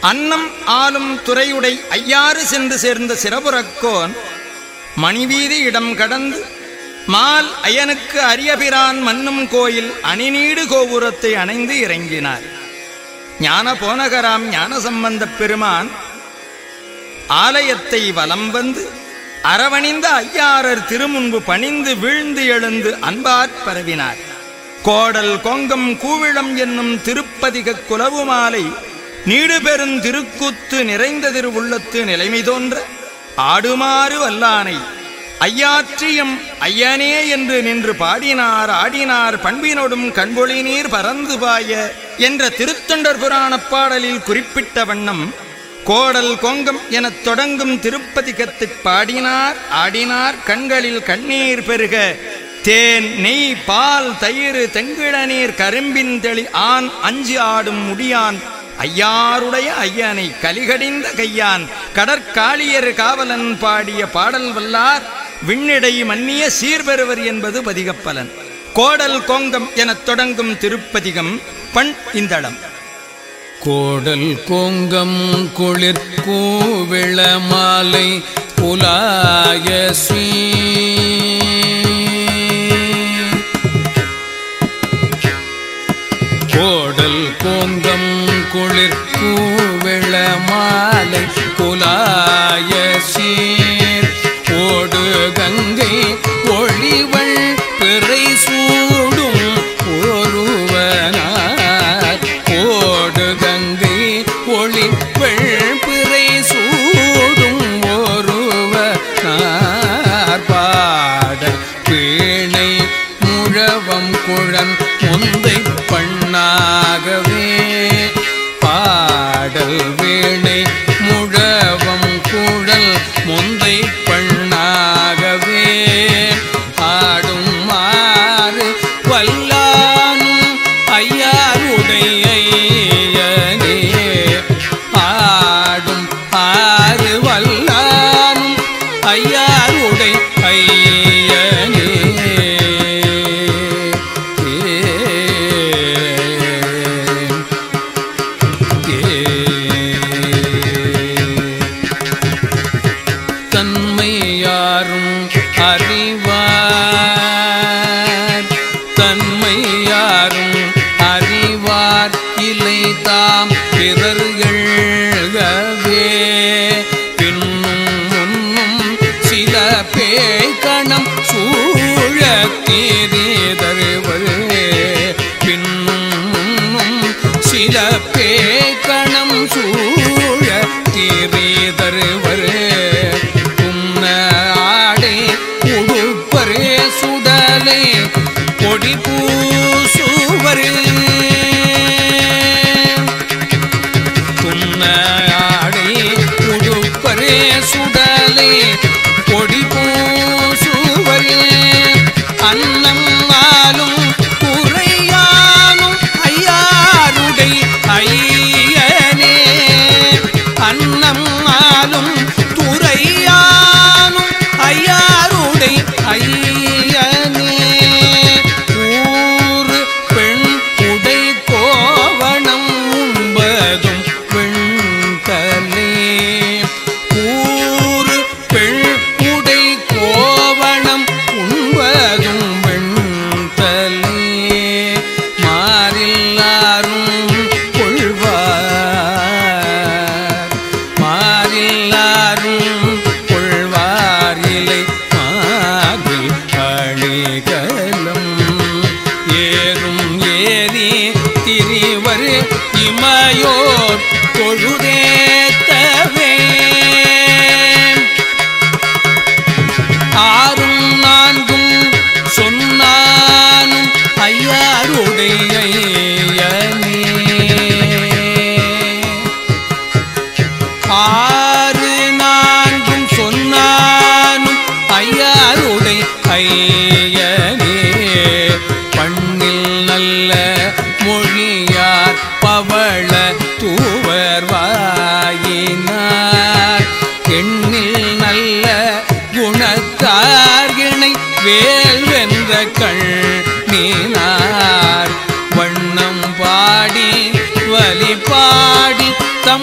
அன்னம் ஆளும் துறையுடை ஐயாறு சென்று சேர்ந்த சிறபுறக்கோன் மணிவீதி இடம் கடந்து மால் அயனுக்கு அரியபிரான் மன்னும் கோயில் அணிநீடு கோபுரத்தை அணைந்து இறங்கினார். ஞான போனகராம் ஞானசம்பந்தப் பெருமான் ஆலயத்தை வலம் வந்து அரவணிந்த ஐயாரர் திருமுன்பு பணிந்து வீழ்ந்து எழுந்து அன்பாற் பரவினார். கோடல் கொங்கம் கூவிளம் என்னும் திருப்பதிக குலவு மாலை நீடுபெருந் திருக்கூத்து நிறைந்த திருவுள்ளத்து நிலைமை தோன்ற ஆடுமாறு வல்லானை ஐயாற்றியம் ஐயனே என்று நின்று பாடினார் ஆடினார் பண்பினோடும் கண்பொழி நீர் பறந்து பாய என்ற திருத்தொண்டர் புராணப் பாடலில் குறிப்பிட்ட வண்ணம் கோடல் கொங்கம் எனத் தொடங்கும் திருப்பதிகத்தைப் பாடினார் ஆடினார் கண்களில் கண்ணீர் பெருக தேன் நெய் பால் தயிர் தெங்கிழநீர் கரும்பின் தெளி ஆண் அஞ்சு ஆடும் முடியான் ஐயாருடைய ஐயனை கலிகடிந்த கையான் கடற்காளியர் காவலன் பாடிய பாடல் வல்லார் விண்ணடை மன்னிய சீர்பெறுவர் என்பது பதிகப்பலன். கோடல் கோங்கம் எனத் தொடங்கும் திருப்பதிகம் பண் இந்தளம். கோடல் கோங்கம் குளிர்கூவிள மாலை புலாய ஸ்ரீ. கோடல் கோங்கம் குளிர் கூவிள மாலை குலாய சீர். ஓடு கங்கை ஒளிவள் பிறை சூடும் ஒருவனார். ஓடு கங்கை ஒளிவள் பிறை சூடும் ஒருவனார். பாட வீணை முழவம் குழன் முந்தை பண்ணாகவே பாடல் தாம் பிறர்கள்கவே ஐயாருடை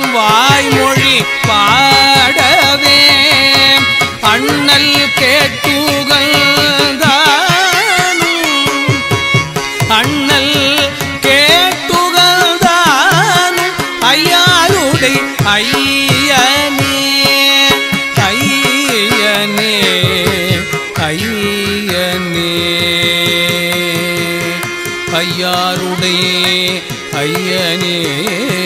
தம் வாய்மொழி பாடவே. அண்ணல் கேட்டுகழ்ந்தானும் அண்ணல் கேட்டுகழ்ந்தானும் ஐயாருடை ஐயனே. ஐயனே. ஐயனே. ஐயாருடைய ஐயனே.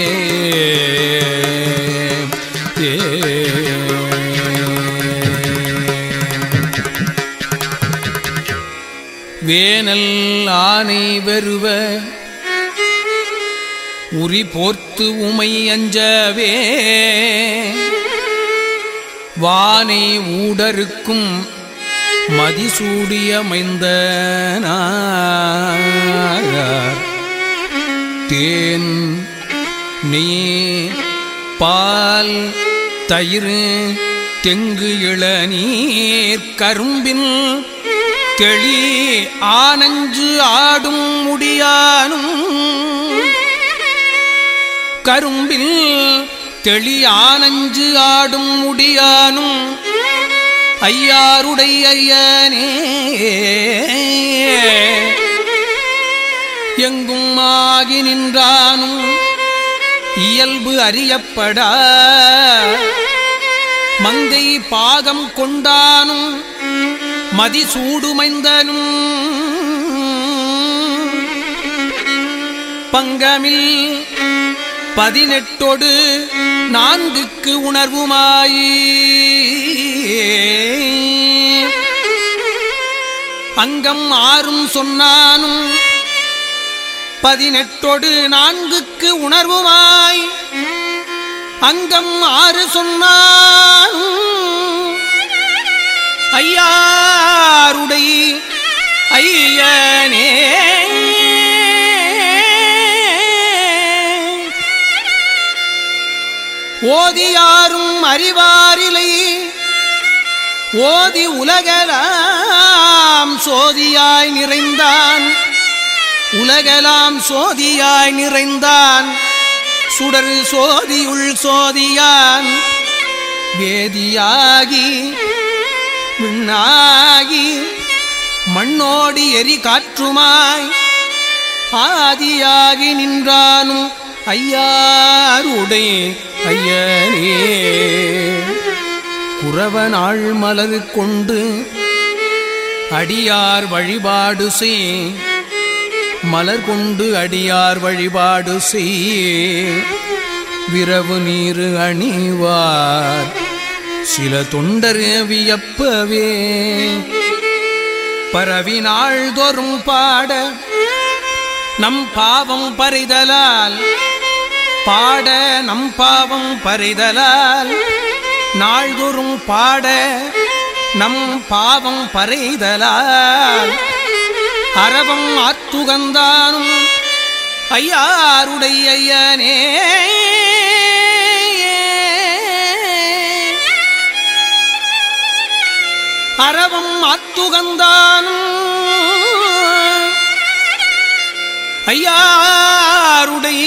வேனல் ஆனை வருவ. உரி போர்த்து உமை அஞ்சவே. வானை ஊடருக்கும் மதிசூடியமைந்த தேன் நீ பால் தயிர் தெங்கு இளநீர் கரும்பின் தெளி ஆனஞ்சு ஆடும் முடியானும். கரும்பில் தெளி ஆனஞ்சு ஆடும் முடியானும். ஐயாருடைய ஐயனே. எங்கும் ஆகி நின்றானும். இயல்பு அறியப்படா. மங்கை பாகம் கொண்டானும். மதிசூடுமைந்தனும் பங்கமில் பதினெட்டொடு நான்குக்கு உணர்வுமாயி. அங்கம் ஆறும் சொன்னானும் பதினெட்டொடு நான்குக்கு உணர்வுமாய். அங்கம் ஆறு சொன்னானும் ஐயாருடை ஐயனே. ஓதியாரும் அறிவாரிலை ஓதி உலகலாம் சோதியாய் நிறைந்தான். உலகலாம் சோதியாய் நிறைந்தான். சுடர் சோதியுள் சோதியான். வேதியாகி விண்ணாகி மண்ணோடி எரி காற்றுமாய் ஆதியாகி நின்றானும் ஐயாருடை ஐயனே. குறவனாள் மலர் கொண்டு அடியார் வழிபாடு செய். மலர் கொண்டு அடியார் வழிபாடு செய். விரவு நீரு அணிவார். சில தொண்டர் வியப்பவே. பரவினாள் தோறும் பாட நம் பாவம் பறிதலால். பாட நம் பாவம் பறிதலால். நாள்தோறும் பாட நம் பாவம் பறைதலால். அறவம் ஆத்துகந்தானும் ஐயாருடைய ஐயனே. அறவம் அத்துகந்தானும். ஐயாருடைய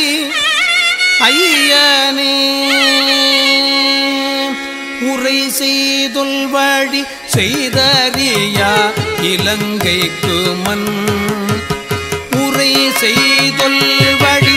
ஐயனே. உரை செய்தொல் வழி செய்தறியா இலங்கைக்கு மண் உரை செய்தொல் வழி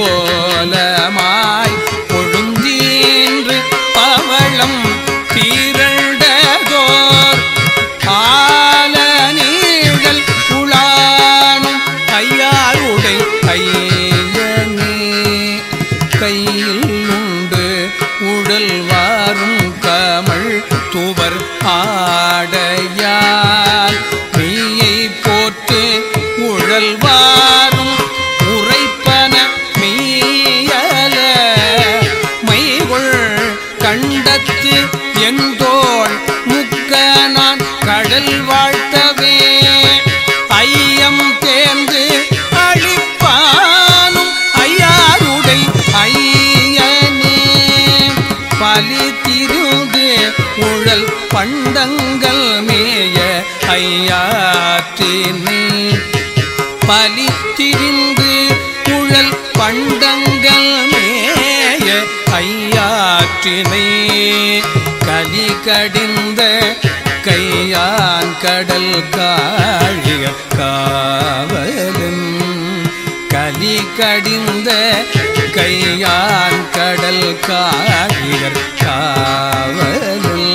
போல மா அலி திருதே உழல் பண்டங்கள் மேய ஐயாற்றின். பலி திரிந்து உழல் பண்டங்கள் மேய ஐயாற்றினை. கலி கடிந்த கையான் கடல் காழிய காவலும். கலி கடிந்த கையான் காழியர் காவலும்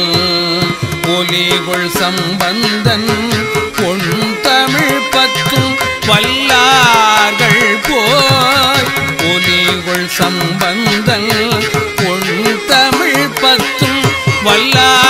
ஒலிகொள் சம்பந்தன் பொன் தமிழ் பத்தும் வல்லார்கள் போய் ஒலிகொள் சம்பந்தன் பொன் தமிழ் பத்தும் வல்லார்